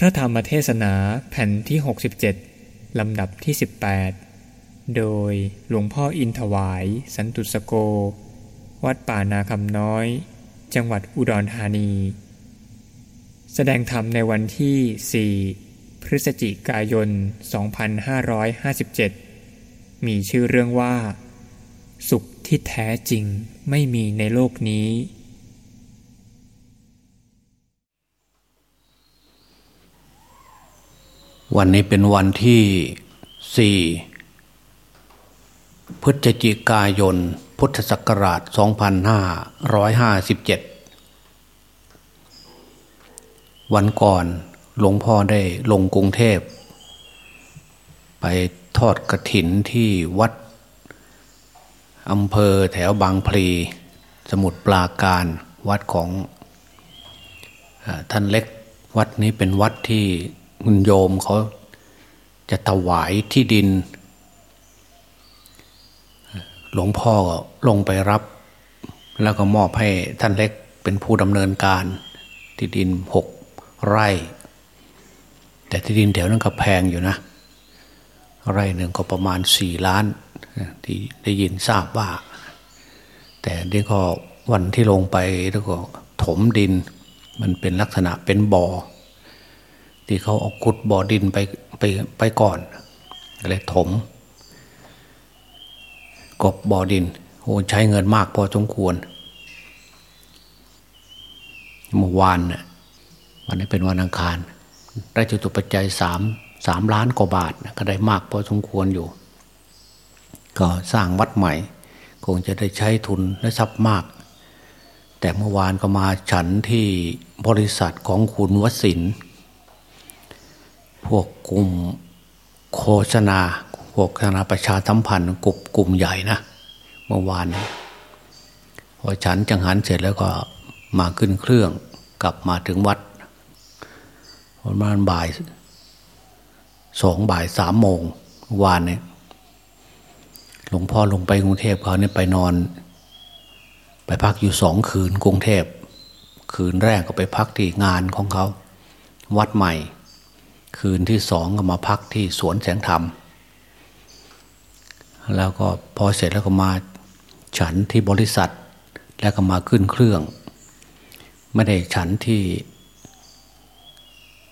พระธรรมเทศนาแผ่นที่ 67 ลำดับที่ 18 โดยหลวงพ่ออินถวาย สันตุสโก วัดป่านาคำน้อย จังหวัดอุดรธานี แสดงธรรมในวันที่ 4 พฤศจิกายน 2557 มีชื่อเรื่องว่า สุขที่แท้จริงไม่มีในโลกนี้ วันนี้เป็นวันที่สี่พฤศจิกายน พุทธศักราช 2557 วันก่อนหลวงพ่อได้ลงกรุงเทพ ไปทอดกระถินที่วัดอำเภอแถวบางพลี สมุทรปราการวัดของท่านเล็กวัดนี้เป็นวัดที่ คุณโยมเขาจะถวายที่ดิน หลวงพ่อลงไปรับ แล้วก็มอบให้ท่านเล็กเป็นผู้ดำเนินการที่ดินหกไร่ แต่ที่ดินแถวนั้นก็แพงอยู่นะ ไร่หนึ่งก็ประมาณสี่ล้าน ที่ได้ยินทราบว่า แต่นี่ก็วันที่ลงไปแล้วก็ถมดิน มันเป็นลักษณะเป็นบ่อ ที่เขาเอาขุดบ่อดินไปไปไปก่อนเลยถม กบบ่อดินโอ้ใช้เงินมากพอสมควรเมื่อวานน่ะวันนี้เป็นวันอังคาร ได้จตุปัจจัยสามสามล้านกว่าบาทก็ได้มากพอสมควรอยู่ ก็สร้างวัดใหม่ คงจะได้ใช้ทุนและทรัพย์มาก แต่เมื่อวานก็มาฉันที่บริษัทของคุณวสิน พวกกลุ่มโฆษณาพวกโฆษณาประชาสัมพันธ์กลุ่มกลุ่มใหญ่นะเมื่อวานพอฉันจังหันเสร็จแล้วก็มาขึ้นเครื่องกลับมาถึงวัดประมาณบ่ายสองบ่ายสามโมงวานเนี่ยหลวงพ่อลงไปกรุงเทพเขาเนี่ยไปนอน ไปพักอยู่สองคืนกรุงเทพ คืนแรกก็ไปพักที่งานของเขา วัดใหม่ คืนที่สองก็มาพักที่สวนแสงธรรม แล้วก็พอเสร็จแล้วก็มาฉันที่บริษัท แล้วก็มาขึ้นเครื่อง ไม่ได้ฉันที่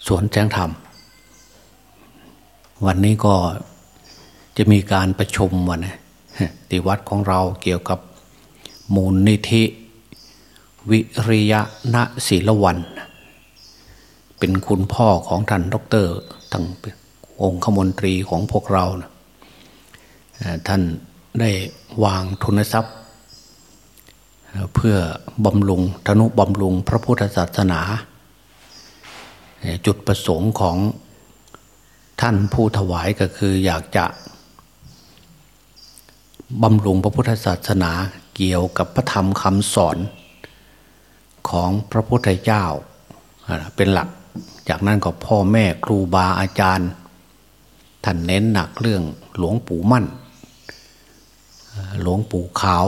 สวนแสงธรรม วันนี้ก็จะมีการประชุมวันนะที่วัดของเราเกี่ยวกับมูลนิธิ วิริยะณศิลวัน เป็นคุณพ่อของท่านดรทั้งองค์ขมนตรีของพวกเรานะท่านได้วางทุนทรัพย์ เพื่อบำรุงธนุบำรุงพระพุทธศาสนา จุดประสงค์ของท่านผู้ถวายก็คืออยากจะบำรุงพระพุทธศาสนาเกี่ยวกับพระธรรมคำสอนของพระพุทธเจ้าเป็นหลัก จากนั้นก็พ่อแม่ครูบาอาจารย์ ท่านเน้นหนักเรื่องหลวงปู่มั่น หลวงปู่ขาว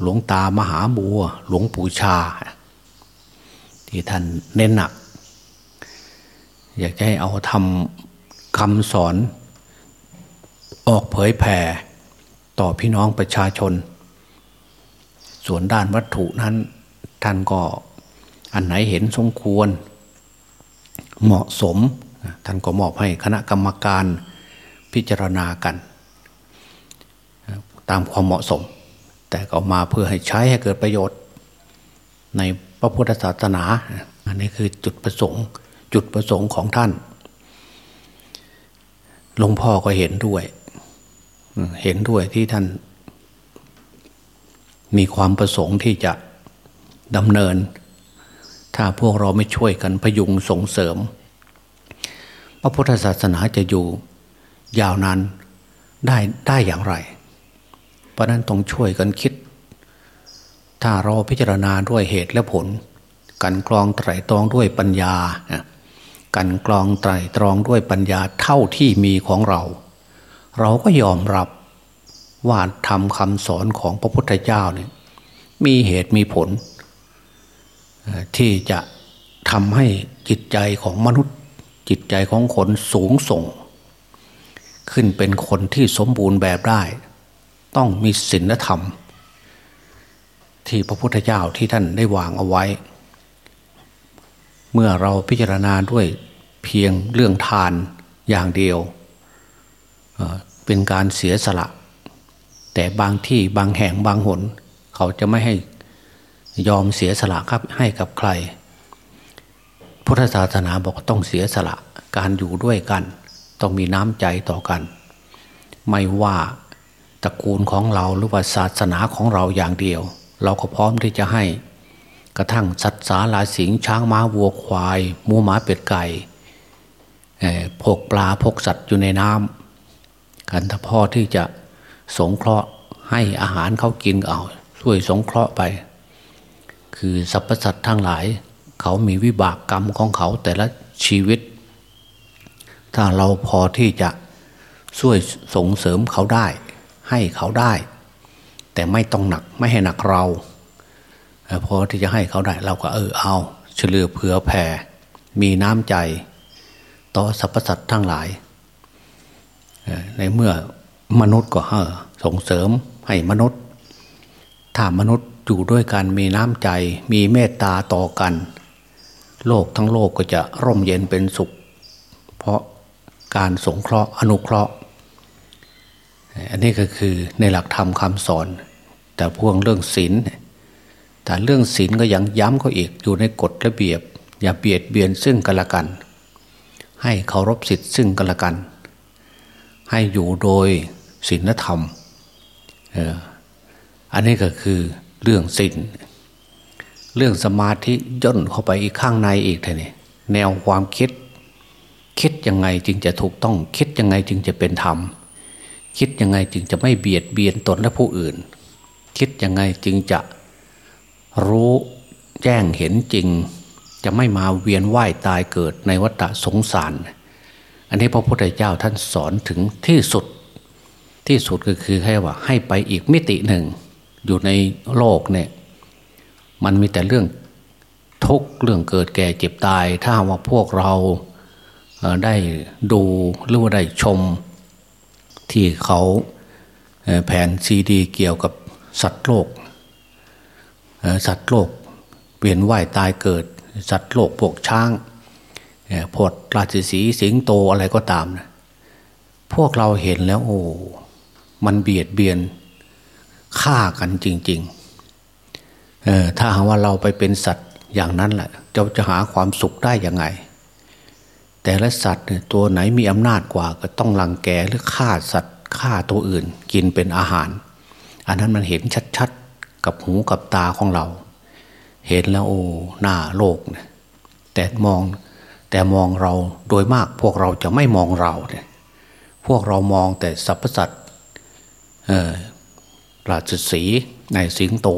หลวงตามหาบัว หลวงปู่ชา ที่ท่านเน้นหนัก อยากจะให้เอาทำคำสอนออกเผยแผ่ต่อพี่น้องประชาชน ส่วนด้านวัตถุนั้นท่านก็อันไหนเห็นสมควร เหมาะสมท่านก็มอบให้คณะกรรมการพิจารณากัน ตามความเหมาะสม แต่ก็มาเพื่อให้ใช้ให้เกิดประโยชน์ ในพระพุทธศาสนา อันนี้คือจุดประสงค์ จุดประสงค์ของท่านหลวงพ่อก็เห็นด้วย เห็นด้วยที่ท่าน มีความประสงค์ที่จะดำเนิน ถ้าพวกเราไม่ช่วยกันพยุงส่งเสริม พระพุทธศาสนาจะอยู่ยาวนานได้ได้อย่างไร เพราะนั้นต้องช่วยกันคิด ถ้าเราพิจารณาด้วยเหตุและผล กันกรองไตรตรองด้วยปัญญา กันกรองไตรตรองด้วยปัญญาเท่าที่มีของเรา เราก็ยอมรับว่าทำคำสอนของพระพุทธเจ้าเนี่ยมีเหตุมีผล ที่จะทำให้จิตใจของมนุษย์ จิตใจของคนสูงส่ง ขึ้นเป็นคนที่สมบูรณ์แบบได้ ต้องมีศีลธรรม ที่พระพุทธเจ้าที่ท่านได้วางเอาไว้ เมื่อเราพิจารณาด้วยเพียงเรื่องทานอย่างเดียว เป็นการเสียสละ แต่บางที่บางแห่งบางหน เขาจะไม่ให้ ยอมเสียสละครับให้กับใคร พุทธศาสนาบอกต้องเสียสละการอยู่ด้วยกัน ต้องมีน้ำใจต่อกัน ไม่ว่าตระกูลของเราหรือว่าศาสนาของเราอย่างเดียว เราก็พร้อมที่จะให้ กระทั่งสัตว์สาลาสิงช้างม้าวัวควายมูหมาเป็ดไก่พกปลาพกสัตว์อยู่ในน้ำกันถ้าพ่อที่จะสงเคราะห์ให้อาหารเขากินเอาช่วยสงเคราะห์ไป คือสรรพสัตว์ทั้งหลาย เขามีวิบากกรรมของเขาแต่ละชีวิต ถ้าเราพอที่จะช่วยส่งเสริมเขาได้ ให้เขาได้ แต่ไม่ต้องหนักไม่ให้หนักเราพอที่จะให้เขาได้เราก็เออเอาเฉลือเผื่อแผ่ มีน้ำใจ ต่อสรรพสัตว์ทั้งหลาย ในเมื่อมนุษย์ก็เออส่งเสริมให้มนุษย์ ถ้ามนุษย์ อยู่ด้วยกันมีน้ำใจ มีเมตตาต่อกัน โลกทั้งโลกก็จะร่มเย็นเป็นสุข เพราะการสงเคราะห์อนุเคราะห์ อันนี้ก็คือในหลักธรรมคำสอน แต่พวงเรื่องศีลแต่เรื่องศีลก็ยังย้ำเขาอีกอยู่ในกฎระเบียบ อย่าเบียดเบียนซึ่งกันและกัน ให้เคารพสิทธิ์ซึ่งกันและกัน ให้อยู่โดยศีลธรรมอันนี้ก็คือ เรื่องศีลเรื่องสมาธิย่นเข้าไปอีกข้างในอีกทีนี่แนวความคิด คิดยังไงจึงจะถูกต้อง คิดยังไงจึงจะเป็นธรรม คิดยังไงจึงจะไม่เบียดเบียนตนและผู้อื่น คิดยังไงจึงจะรู้แจ้งเห็นจริง จะไม่มาเวียนว่ายตายเกิดในวัฏสงสาร อันนี้พระพุทธเจ้าท่านสอนถึงที่สุดที่สุดก็คือให้ว่าให้ไปอีกมิติหนึ่ง อยู่ในโลกเนี่ย มันมีแต่เรื่องทุกเรื่องเกิดแก่เจ็บตาย ถ้าว่าพวกเราได้ดูหรือว่าได้ชมที่เขาแผ่นซีดี เกี่ยวกับสัตว์โลก สัตว์โลกเปลี่ยนว่ายตายเกิด สัตว์โลกพวกช้างพดราชสีสิงโตอะไรก็ตามนะพวกเราเห็นแล้วโอ้ มันเบียดเบียน ฆ่ากันจริงๆเออถ้าหากว่าเราไปเป็นสัตว์อย่างนั้นแหละเราจะหาความสุขได้ยังไง แต่ละสัตว์ตัวไหนมีอำนาจกว่าก็ต้องลังแกหรือฆ่าสัตว์ฆ่าตัวอื่น กินเป็นอาหาร อันนั้นมันเห็นชัดๆ กับหูกับตาของเรา เห็นแล้วโอ้หน้าโลกเนี่ยแต่มองแต่มองเราโดยมากพวกเราจะไม่มองเราเนี่ยพวกเรามองแต่สรรพสัตว์ ราชสีในสิงโต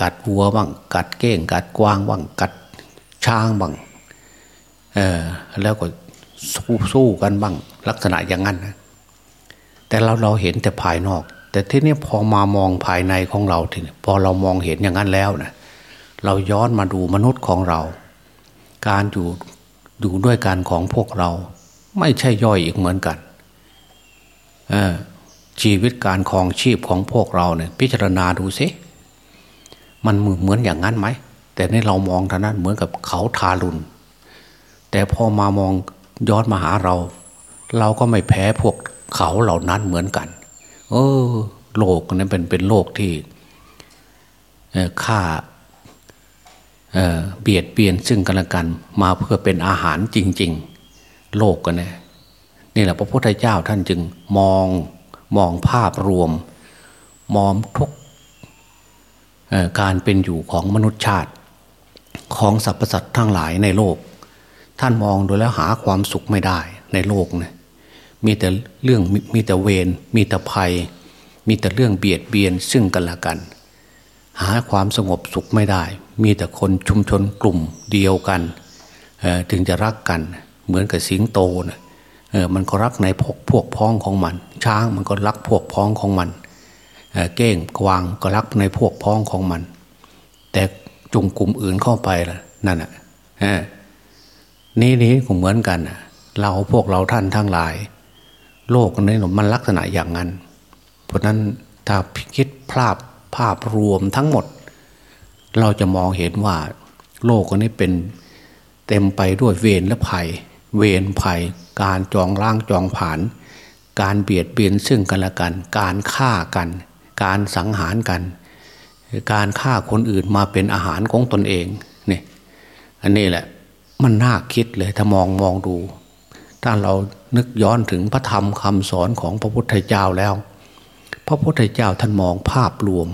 กัดวัวบ้างกัดเก้ง กัดกวางบ้างกัดช้างบ้างแล้วก็สู้สู้กันบ้างลักษณะอย่างนั้นนะแต่เราเราเห็นแต่ภายนอก แต่ที่นี้พอมามองภายในของเราทีนี้พอเรามองเห็นอย่างนั้นแล้วนะเราย้อนมาดูมนุษย์ของเรา การอยู่อยู่ด้วยกันของพวกเรา ไม่ใช่ย่อยอีกเหมือนกัน ชีวิตการครองชีพของพวกเราเนี่ย พิจารณาดูสิมันเหมือนอย่างนั้นไหม แต่ในเรามองท่านั้นเหมือนกับเขาทารุณแต่พอมามองย้อนมาหาเรา เราก็ไม่แพ้พวกเขาเหล่านั้นเหมือนกัน เออ โลกนั้นเป็นเป็นโลกที่ฆ่าเบียดเบียนซึ่งกันและกัน มาเพื่อเป็นอาหารจริง ๆ โลกกันนี่นี่แหละพระพุทธเจ้าท่านจึงมอง มองภาพรวม มองทุกการเป็นอยู่ของมนุษยชาติ ของสรรพสัตว์ทั้งหลายในโลก ท่านมองดูแล้วหาความสุขไม่ได้ในโลกเนี่ยมีแต่เรื่องมีแต่เวรมีแต่ภัย มีแต่เรื่องเบียดเบียนซึ่งกันและกัน หาความสงบสุขไม่ได้ มีแต่คนชุมชนกลุ่มเดียวกันถึงจะรักกัน เหมือนกับสิงโตนะ เออมันก็รักในพวกพวกพ้องของมัน ช้างมันก็รักพวกพ้องของมันเเก้งกวางก็รักในพวกพ้องของมัน แต่จุงกลุ่มอื่นเข้าไปล่ะนั่นอะนี้นี้ก็เหมือนกันเราพวกเราท่านทั้งหลาย โลกนี้มันลักษณะอย่างนั้น เพราะนั้นถ้าคิดภาพภาพรวมทั้งหมด เราจะมองเห็นว่า โลกนี้เป็นเต็มไปด้วยเวรและภัย เวรภัย การจองล่างจองผาน การเบียดเบียนซึ่งกันและกัน การฆ่ากัน การสังหารกัน การฆ่าคนอื่นมาเป็นอาหารของตนเองนี่อันนี้แหละมันน่าคิดเลยถ้ามองมองดู ถ้าเรานึกย้อนถึงพระธรรมคำสอนของพระพุทธเจ้าแล้ว พระพุทธเจ้าท่านมองภาพรวม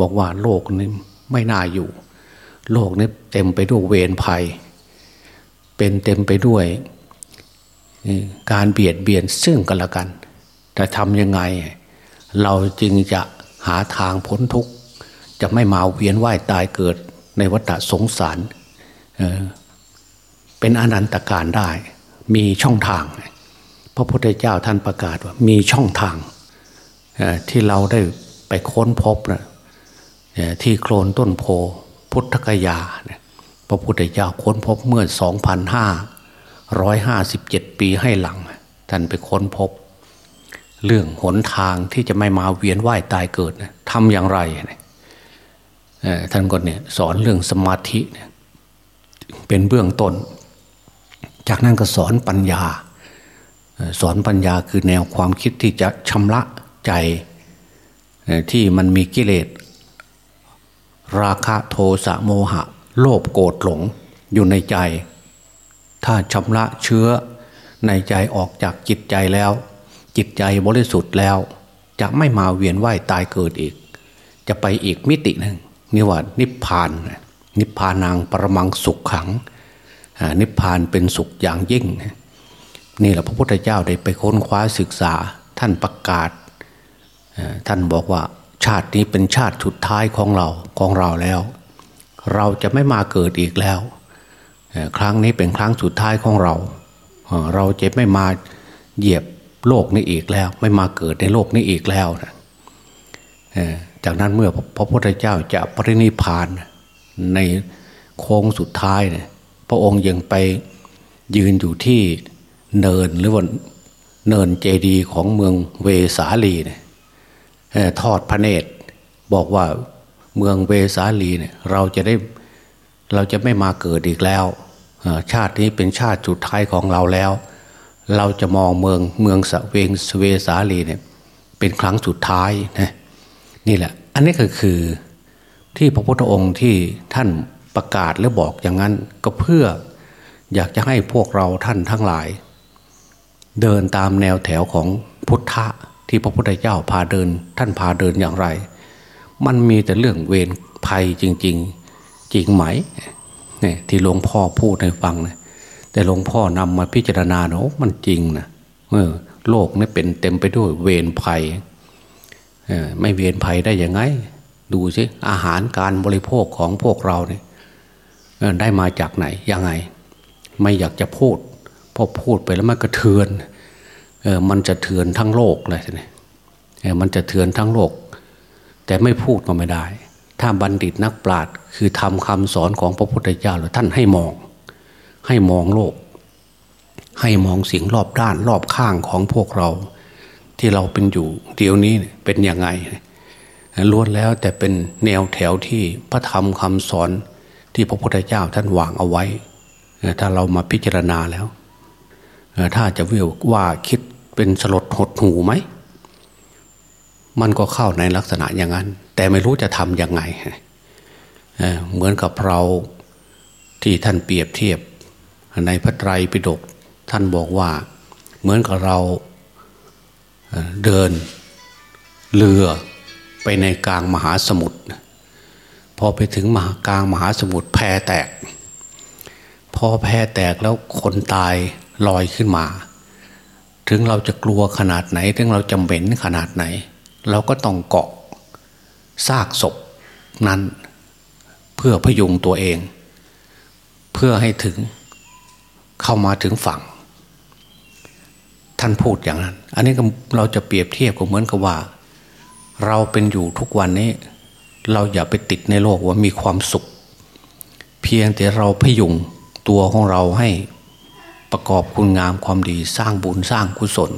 บอกว่าโลกนี้ไม่น่าอยู่ โลกนี้เต็มไปด้วยเวรภัย เป็นเต็มไปด้วย การเบียดเบียนซึ่งกันและกันจะทำยังไง เราจึงจะหาทางพ้นทุกข์จะไม่มาเวียนว่ายตายเกิดในวัฏสงสารเป็นอนันตการได้ มีช่องทาง พระพุทธเจ้าท่านประกาศว่ามีช่องทางที่เราได้ไปค้นพบนะที่โคลนต้นโพพุทธกยา พระพุทธเจ้าค้นพบเมื่อ 2,557ปีให้หลัง ท่านไปค้นพบ เรื่องหนทางที่จะไม่มาเวียนว่ายตายเกิดทำอย่างไรท่านก็เนี่ยสอนเรื่องสมาธิเป็นเบื้องต้น จากนั้นก็สอนปัญญา สอนปัญญาคือแนวความคิดที่จะชำระใจที่มันมีกิเลส ราคะโทสะโมหะ โลภโกรธหลงอยู่ในใจ ถ้าชำระเชื้อในใจออกจากจิตใจแล้ว จิตใจบริสุทธิ์แล้ว จะไม่มาเวียนว่ายตายเกิดอีก จะไปอีกมิติหนึ่งนี่ว่านิพพาน นิพพานังประมังสุขขัง นิพพานเป็นสุขอย่างยิ่ง นี่แหละพระพุทธเจ้าได้ไปค้นคว้าศึกษาท่านประกาศ ท่านบอกว่าชาตินี้เป็นชาติสุดท้ายของเราของเราแล้ว เราจะไม่มาเกิดอีกแล้ว ครั้งนี้เป็นครั้งสุดท้ายของเรา เราจะไม่มาเหยียบโลกนี้อีกแล้ว ไม่มาเกิดในโลกนี้อีกแล้วนะจากนั้นเมื่อพระพุทธเจ้าจะปรินิพานในโค้งสุดท้ายเนี่ยพระองค์ยังไปยืนอยู่ที่เนินหรือว่าเนินเจดีของเมืองเวสาลีเนี่ยทอดพระเนตร บอกว่าเมืองเวสาลีเนี่ยเราจะได้เราจะไม่มาเกิดอีกแล้ว ชาตินี้เป็นชาติสุดท้ายของเราแล้ว เราจะมองเมืองเมืองสเวงสเวสาลีเนี่ยเป็นครั้งสุดท้ายนะนี่แหละ อันนี้ก็คือที่พระพุทธองค์ที่ท่านประกาศและบอกอย่างนั้นก็เพื่ออยากจะให้พวกเราท่านทั้งหลาย เดินตามแนวแถวของพุทธะที่พระพุทธเจ้าพาเดิน ท่านพาเดินอย่างไร มันมีแต่เรื่องเวรภัยจริง ๆ จริงไหม เนี่ยที่หลวงพ่อพูดให้ฟังนะแต่หลวงพ่อนำมาพิจารณาเนาะมันจริงนะเออ โลกนี่เป็นเต็มไปด้วยเวรภัยไม่เวียนภัยได้ยังไง ดูสิอาหารการบริโภคของพวกเราเนี่ยได้มาจากไหนยังไง ไม่อยากจะพูดพอพูดไปแล้วมันกระเทือนเออมันจะเถือนทั้งโลกเลยนี่มันจะเถือนทั้งโลก แต่ไม่พูดก็ไม่ได้ ถ้าบัณฑิตนักปราชญ์คือทำคำสอนของพระพุทธเจ้าแล้วท่านให้มอง ให้มองโลก ให้มองสิ่งรอบด้านรอบข้างของพวกเรา ที่เราเป็นอยู่เดี๋ยวนี้เป็นยังไงล้วนแล้วแต่เป็นแนวแถวที่พระธรรมคำสอนที่พระพุทธเจ้าท่านวางเอาไว้ ถ้าเรามาพิจารณาแล้ว ถ้าจะวิวว่าคิดเป็นสลดหดหูไหม มันก็เข้าในลักษณะอย่างนั้น แต่ไม่รู้จะทำยังไงเหมือนกับเราที่ท่านเปรียบเทียบ ในพระไตรปิฎกท่านบอกว่า เหมือนกับเราเดินเรือไปในกลางมหาสมุทรพอไปถึงมหากลางมหาสมุทรแพแตก พอแพแตกแล้วคนตายลอยขึ้นมา ถึงเราจะกลัวขนาดไหน ถึงเราจำเป็นขนาดไหน เราก็ต้องเกาะ ซากศพนั้น เพื่อพยุงตัวเอง เพื่อให้ถึงเข้ามาถึงฝั่ง ท่านพูดอย่างนั้น อันนี้เราจะเปรียบเทียบก็เหมือนกับว่า เราเป็นอยู่ทุกวันนี้ เราอย่าไปติดในโลกว่ามีความสุข เพียงแต่เราพยุงตัวของเราให้ประกอบคุณงามความดีสร้างบุญสร้างกุศล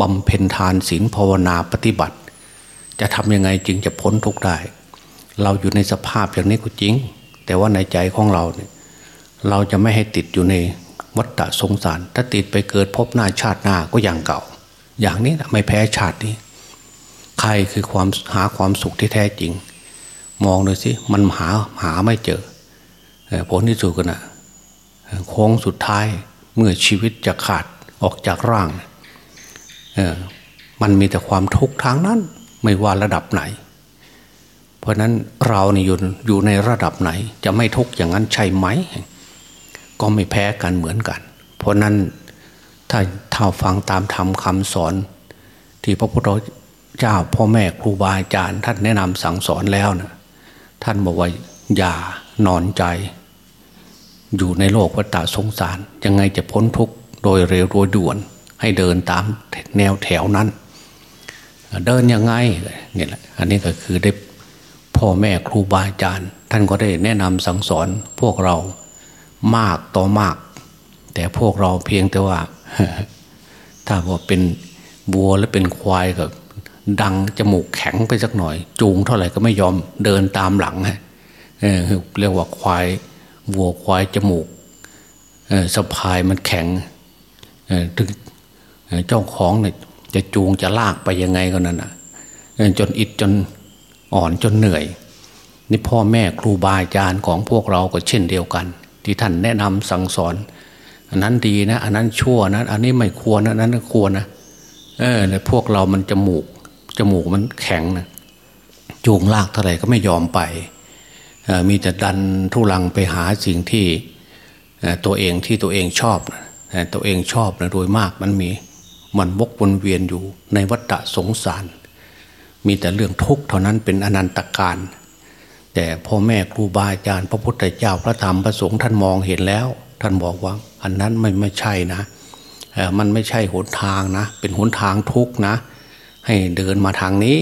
บำเพ็ญทานศีลภาวนาปฏิบัติ จะทำยังไงจึงจะพ้นทุกข์ได้ เราอยู่ในสภาพอย่างนี้ก็จริง แต่ว่าในใจของเราเนี่ยเราจะไม่ให้ติดอยู่ในวัฏฏะสงสาร ถ้าติดไปเกิดพบหน้าชาติหน้าก็อย่างเก่า อย่างนี้นะไม่แพ้ชาตินี้ ใครคือความหาความสุขที่แท้จริง มองดูสิมันหาหาไม่เจอผลที่สุดกันนะโค้งสุดท้ายเมื่อชีวิตจะขาดออกจากร่างเออมันมีแต่ความทุกข์ทางนั้น ไม่ว่าระดับไหน เพราะนั้นเราเนี่ยอยู่อยู่ในระดับไหน จะไม่ทุกข์อย่างนั้นใช่ไหม ก็ไม่แพ้กันเหมือนกัน เพราะนั้นถ้าท่าฟังตามธรรมคำสอน ที่พระพุทธเจ้าพ่อแม่ครูบาอาจารย์ท่านแนะนำสั่งสอนแล้วนะท่านบอกว่าอย่านอนใจ อยู่ในโลกวัฏสงสาร ยังไงจะพ้นทุกข์โดยเร็วโดยด่วนให้เดินตามแนวแถวนั้น เดินยังไงเนี่ยแหละอันนี้ก็คือได้พ่อแม่ครูบาอาจารย์ ท่านก็ได้แนะนำสั่งสอนพวกเรามากต่อมาก แต่พวกเราเพียงแต่ว่า ถ้าว่าเป็นบัวและเป็นควายก็ดังจมูกแข็งไปสักหน่อย จูงเท่าไหร่ก็ไม่ยอมเดินตามหลังฮะเเรียกว่าควายวัวควายจมูกสะพายมันแข็งถึงเจ้าของเนี่ย จะจูงจะลากไปยังไงก็นั่นอะจนอิดจนอ่อนจนเหนื่อย นี่พ่อแม่ครูบาอาจารย์ของพวกเราก็เช่นเดียวกัน ที่ท่านแนะนำสั่งสอน อันนั้นดีนะ อันนั้นชั่วนะอันนี้ไม่ควรนะอันนั้นควรนะเออในพวกเรามันจมูกจมูกมันแข็งนะจูงลากเท่าไหร่ก็ไม่ยอมไปมีแต่ดันทุลังไปหาสิ่งที่ตัวเองที่ตัวเองชอบตัวเองชอบนะโดยมากมันมี มันวกวนเวียนอยู่ในวัฏสงสาร มีแต่เรื่องทุกข์เท่านั้นเป็นอนันตการ แต่พ่อแม่ครูบาอาจารย์พระพุทธเจ้าพระธรรมพระสงฆ์ท่านมองเห็นแล้ว ท่านบอกว่าอันนั้นไม่ไม่ใช่นะมันไม่ใช่หนทางนะ เป็นหนทางทุกข์นะ ให้เดินมาทางนี้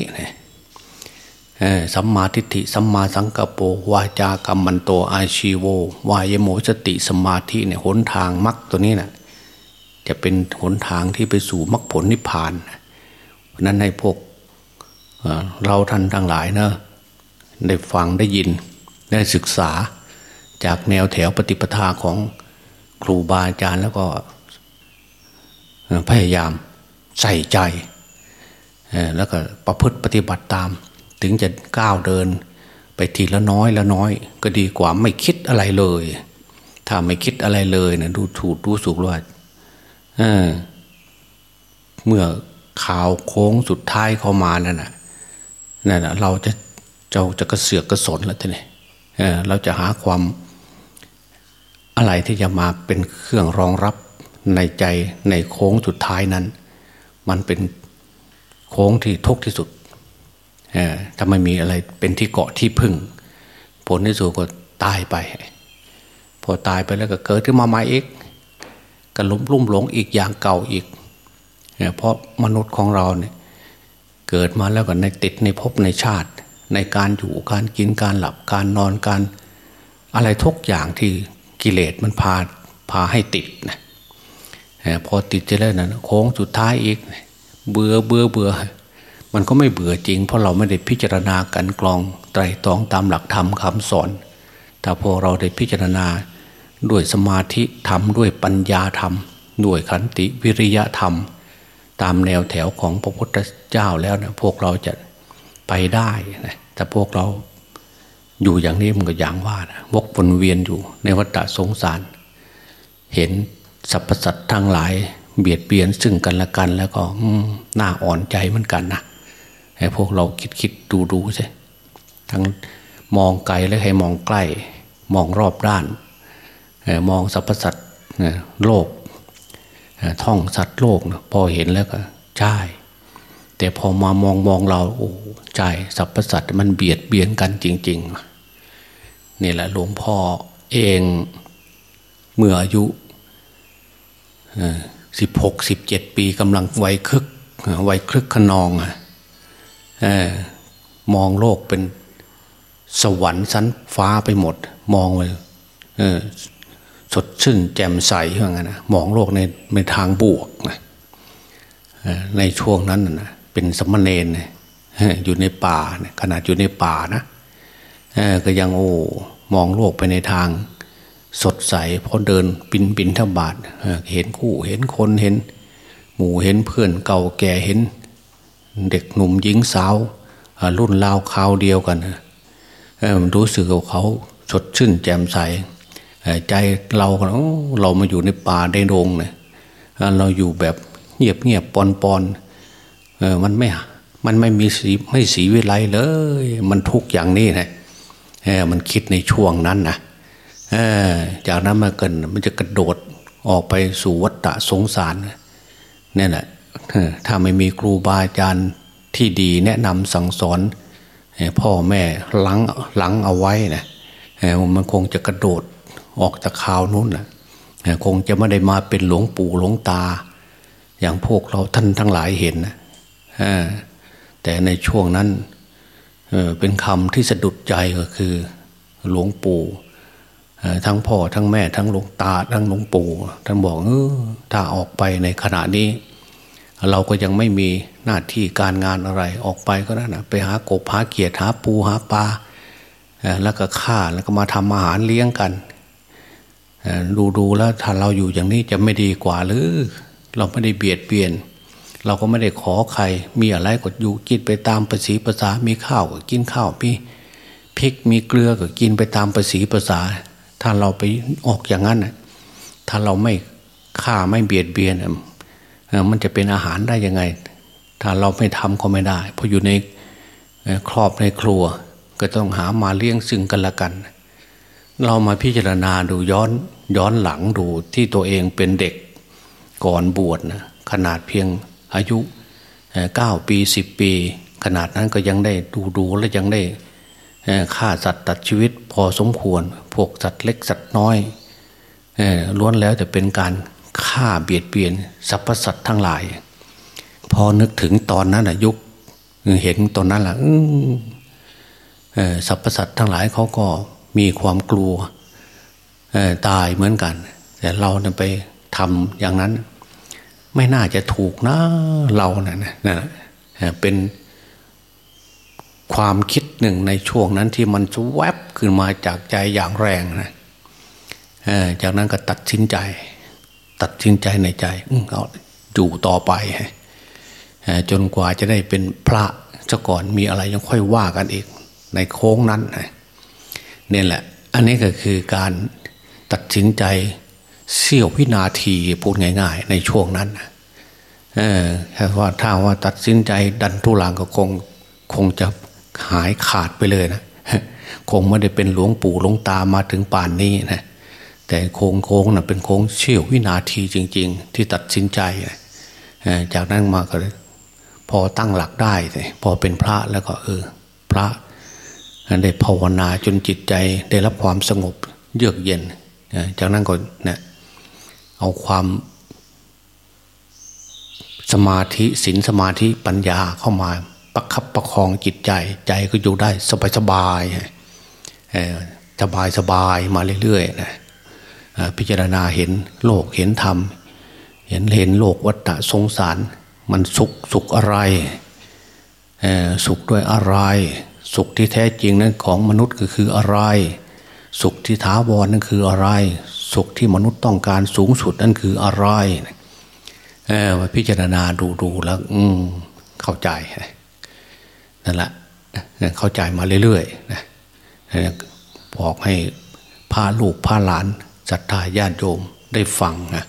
สัมมาทิฏฐิสัมมาสังกปรวาจากรรมันโตอาชีโว วายโมสติสมาธิเนี่ยหนทางมรรคตัวนี้นะ่ะ จะเป็นหนทางที่ไปสู่มรรคผลนิพพานเพราะนั้นให้พวกเราท่านทั้งหลายเนะได้ฟังได้ยินได้ศึกษาจากแนวแถวปฏิปทาของครูบาอาจารย์แล้วก็พยายามใส่ใจ แล้วก็ประพฤติปฏิบัติตาม ถึงจะก้าวเดินไปทีละน้อยละน้อย ก็ดีกว่าไม่คิดอะไรเลย ถ้าไม่คิดอะไรเลยนะดูถูกดูสุกว่า เเมื่อข่าวโค้งสุดท้ายเข้ามานั่นนะนั่นเราจะเจ้าจะกระเสือกกระสนแล้วทีนี้เราจะหาความอะไรที่จะมาเป็นเครื่องรองรับในใจในโค้งสุดท้ายนั้น มันเป็นโค้งที่ทุกที่สุดถ้าไม่มีอะไรเป็นที่เกาะที่พึ่ง ผลที่สุดก็ตายไป พอตายไปแล้วก็เกิดขึ้นมาใหม่อีก ก็ลุ่มลุ่มหลงอีกอย่างเก่าอีกเพราะมนุษย์ของเราเนี่ยเกิดมาแล้วก็ในติดในภพในชาติ ในการอยู่การกินการหลับการนอนการ อะไรทุกอย่างที่กิเลสมันพาพาให้ติดนะพอติดจะแล้วนะโค้งสุดท้ายอีก เบื่อเบื่อเบื่อมันก็ไม่เบื่อจริง เพราะเราไม่ได้พิจารณากันกรองไตรตรองตามหลักธรรมคำสอนถ้าพอเราได้พิจารณา ด้วยสมาธิธรรมด้วยปัญญาธรรม ด้วยขันติวิริยะธรรม ตามแนวแถวของพระพุทธเจ้าแล้วนะพวกเราจะไปได้นะแต่พวกเราอยู่อย่างนี้มันก็อย่างว่านะวกวนเวียนอยู่ในวัฏสงสาร เห็นสรรพสัตว์ทั้งหลาย เบียดเบียนซึ่งกันและกัน แล้วก็น่าอ่อนใจเหมือนกันนะให้พวกเราคิดคิดดูดูใช่ทั้งมองไกลและให้มองใกล้ มองรอบด้าน มองสรรพสัตว์โลกท่องสัตว์โลกพอเห็นแล้วก็ใช่แต่พอมามองมองเราโอ้ใจสรรพสัตว์มันเบียดเบียนกันจริงๆนี่แหละหลวงพ่อเองเมื่ออายุสิบหกสิบเจ็ดปีกำลังไวัยคึกวัยคลึกขนองอมองโลกเป็นสวรรค์ชั้นฟ้าไปหมด มองเลย สดชื่นแจ่มใสว่างั้นนะมองโลกในในทางบวกนะในช่วงนั้นนะเป็นสมณเณรอยู่ในป่าขนาดอยู่ในป่านะก็ยังโอ้มองโลกไปในทางสดใสพอเดินปินปินทบาทเห็นคู่เห็นคนเห็น หมู่เห็นเพื่อนเก่าแก่เห็น เด็กหนุ่มหญิงสาว รุ่นราวคราวเดียวกันมันรู้สึกกับเขาสดชื่นแจ่มใส ใจเราเรามาอยู่ในป่าในโรงเนี่ยเราอยู่แบบเงียบเงียบปอนปอนมันไม่ มันไม่มีสีไม่สีวิไลเลย มันทุกอย่างนี้นะมันคิดในช่วงนั้นนะจากนั้นมาเกินมันจะกระโดดออกไปสู่วัฏสงสารนี่แหละถ้าไม่มีครูบาอาจารย์ที่ดีแนะนำสั่งสอนพ่อแม่หลังหลังเอาไว้นะมันคงจะกระโดด ออกจากข่าวนู้นนะคงจะไม่ได้มาเป็นหลวงปู่หลวงตา อย่างพวกเราท่านทั้งหลายเห็นนะแต่ในช่วงนั้นเป็นคำที่สะดุดใจก็คือ หลวงปู่ทั้งพ่อทั้งแม่ทั้งหลวงตาทั้งหลวงปู่ท่านบอกเออถ้าออกไปในขณะนี้ เราก็ยังไม่มีหน้าที่การงานอะไรออกไปก็นั่นนะไปหากบหาเกียรติหาปูหาปลาแล้วก็ฆ่าแล้วก็มาทำอาหารเลี้ยงกัน ดูดูแล้วถ้าเราอยู่อย่างนี้จะไม่ดีกว่าหรือ เราไม่ได้เบียดเบียน เราก็ไม่ได้ขอใคร มีอะไรก็อยู่กินไปตามภาษีภาษา มีข้าวก็กินข้าวมีพริกมีเกลือก็กินไปตามภาษีภาษา ถ้าเราไปออกอย่างนั้นถ้าเราไม่ฆ่าไม่เบียดเบียนมันจะเป็นอาหารได้ยังไง ถ้าเราไม่ทำก็ไม่ได้ เพราะอยู่ในครอบในครัว ก็ต้องหามาเลี้ยงซึ่งกันและกันเเรามาพิจารณาดูย้อนย้อนหลังดูที่ตัวเองเป็นเด็กก่อนบวชนะขนาดเพียงอายุเก้าปีสิบปี ขนาดนั้นก็ยังได้ดูดูและยังได้ฆ่าสัตว์ตัดชีวิตพอสมควร พวกสัตว์เล็กสัตว์น้อยล้วนแล้วแต่เป็นการฆ่าเบียดเบียนสรรพสัตว์ทั้งหลาย พอนึกถึงตอนนั้นยุคเห็นตอนนั้นละ่ะสรรพสัตว์ทั้งหลายเขาก็ มีความกลัวตายเหมือนกัน แต่เราไปทำอย่างนั้น ไม่น่าจะถูกนะเรานะนะนะเป็นความคิดหนึ่งในช่วงนั้นที่มันแวบขึ้นมาจากใจอย่างแรงนะจากนั้นก็ตัดสินใจ ตัดสินใจในใจเอาอยู่ต่อไปจนกว่าจะได้เป็นพระเจ้าก่อนมีอะไรยังค่อยว่ากันอีก ในโค้งนั้นนะ นี่แหละ อันนี้ก็คือการตัดสินใจเสี้ยววินาทีพูดง่าย ๆ ในช่วงนั้นเออแค่ว่าถ้าว่าตัดสินใจดันทุลังก็คงคงจะหายขาดไปเลยนะคงไม่ได้เป็นหลวงปู่หลวงตามาถึงป่านนี้นะแต่โค้งโค้งนะ่ะเป็นโค้งเชี่ยววินาทีจริง ๆ ที่ตัดสินใจจากนั้นมาก็พอตั้งหลักได้พอเป็นพระแล้วก็เออ พระ ได้ภาวนาจนจิตใจได้รับความสงบเยือกเย็น จากนั้นก็เนี่ยเอาความสมาธิศีลสมาธิปัญญาเข้ามาประคับประคองจิตใจ ใจก็อยู่ได้สบายสบายสบายสบายมาเรื่อยๆนะพิจารณาเห็นโลกเห็นธรรม เห็นเห็นโลกวัฏฏะสงสาร มันสุขสุขอะไร สุขด้วยอะไร สุขที่แท้จริงนั้นของมนุษย์ก็คืออะไร สุขที่ท้าวรนั่นคืออะไร สุขที่มนุษย์ต้องการสูงสุดนั่นคืออะไรเออพิจารณาดูดูแล้ว อืมเข้าใจนั่นแหละเข้าใจมาเรื่อยๆนะบอกให้พาลูกพาหลานศรัทธาญาติโยมได้ฟังนะ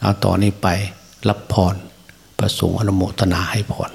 เอาต่อนนี้ไปรับพรประสงค์อนุโมทนาให้พร